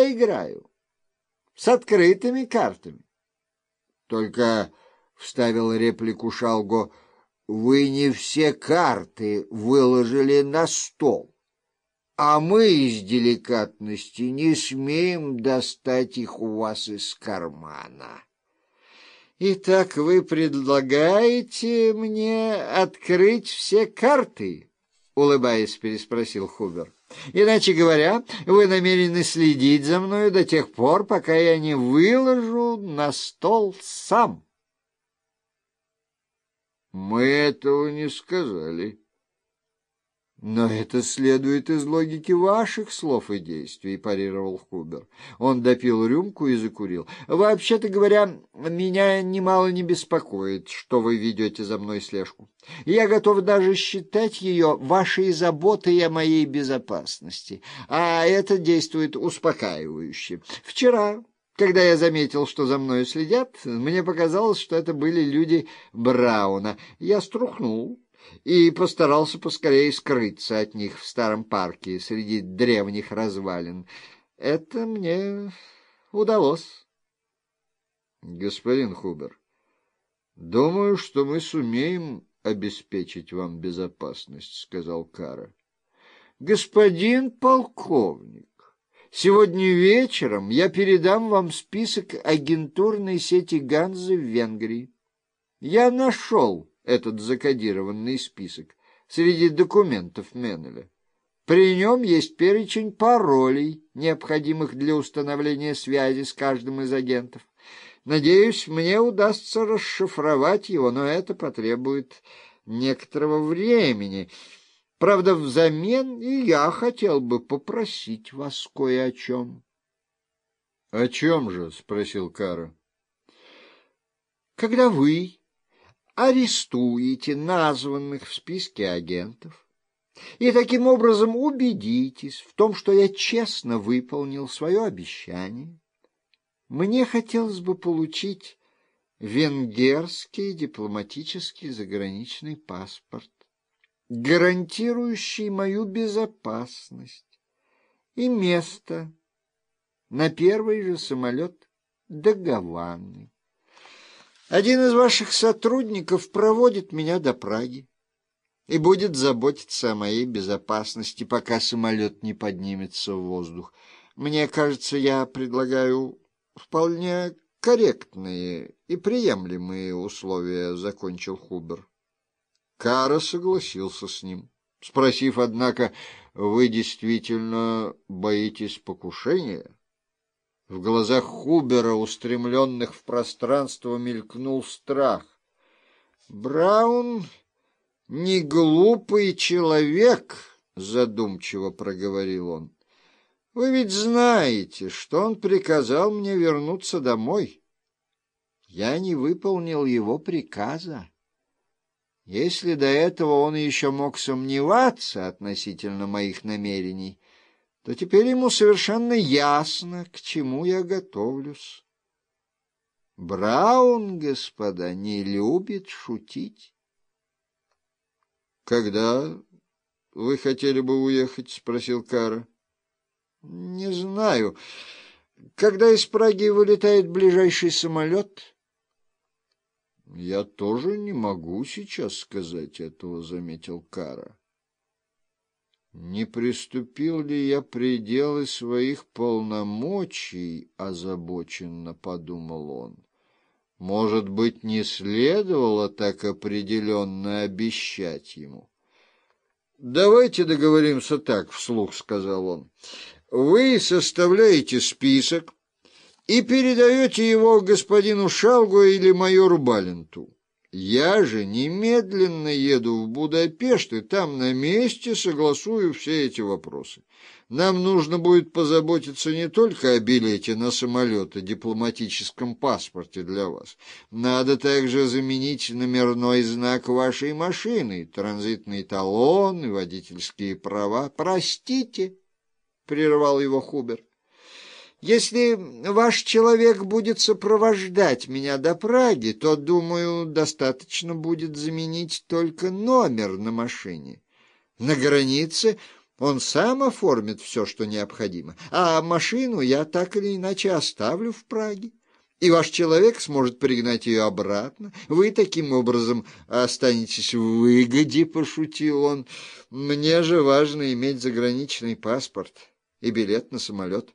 играю. С открытыми картами. Только, — вставил реплику Шалго, — вы не все карты выложили на стол, а мы из деликатности не смеем достать их у вас из кармана. Итак, вы предлагаете мне открыть все карты? Улыбаясь, переспросил Хубер. Иначе говоря, вы намерены следить за мной до тех пор, пока я не выложу на стол сам. Мы этого не сказали. «Но это следует из логики ваших слов и действий», — парировал Хубер. Он допил рюмку и закурил. «Вообще-то говоря, меня немало не беспокоит, что вы ведете за мной слежку. Я готов даже считать ее вашей заботой о моей безопасности, а это действует успокаивающе. Вчера...» Когда я заметил, что за мной следят, мне показалось, что это были люди Брауна. Я струхнул и постарался поскорее скрыться от них в старом парке среди древних развалин. Это мне удалось. Господин Хубер, думаю, что мы сумеем обеспечить вам безопасность, — сказал Кара. Господин полковник, сегодня вечером я передам вам список агентурной сети Ганзы в Венгрии. Я нашел этот закодированный список среди документов Меннеля. При нем есть перечень паролей, необходимых для установления связи с каждым из агентов. Надеюсь, мне удастся расшифровать его, но это потребует некоторого времени. Правда, взамен и я хотел бы попросить вас кое о чем. — О чем же? — спросил Кара. — Когда вы арестуете названных в списке агентов и таким образом убедитесь в том, что я честно выполнил свое обещание. Мне хотелось бы получить венгерский дипломатический заграничный паспорт, гарантирующий мою безопасность и место на первый же самолет до Гаваны. Один из ваших сотрудников проводит меня до Праги и будет заботиться о моей безопасности, пока самолет не поднимется в воздух. Мне кажется, я предлагаю вполне корректные и приемлемые условия, — закончил Хубер. Кара согласился с ним, спросив, однако, вы действительно боитесь покушения? В глазах Хубера, устремленных в пространство, мелькнул страх. «Браун не глупый человек», — задумчиво проговорил он. «Вы ведь знаете, что он приказал мне вернуться домой. Я не выполнил его приказа. Если до этого он еще мог сомневаться относительно моих намерений, то теперь ему совершенно ясно, к чему я готовлюсь. Браун, господа, не любит шутить. — Когда вы хотели бы уехать? — спросил Кара. — Не знаю. Когда из Праги вылетает ближайший самолет? — Я тоже не могу сейчас сказать этого, — заметил Кара. Не приступил ли я пределы своих полномочий, озабоченно подумал он. Может быть, не следовало так определенно обещать ему. «Давайте договоримся так», — вслух сказал он. «Вы составляете список и передаете его господину Шалгу или майору Баленту. Я же немедленно еду в Будапешт и там на месте согласую все эти вопросы. Нам нужно будет позаботиться не только о билете на самолет и дипломатическом паспорте для вас. Надо также заменить номерной знак вашей машины, транзитный талон и водительские права. Простите, — прервал его Хубер. Если ваш человек будет сопровождать меня до Праги, то, думаю, достаточно будет заменить только номер на машине. На границе Он сам оформит все, что необходимо, а машину я так или иначе оставлю в Праге. И ваш человек сможет пригнать ее обратно. Вы таким образом останетесь в выгоде, — пошутил он. Мне же важно иметь заграничный паспорт и билет на самолет.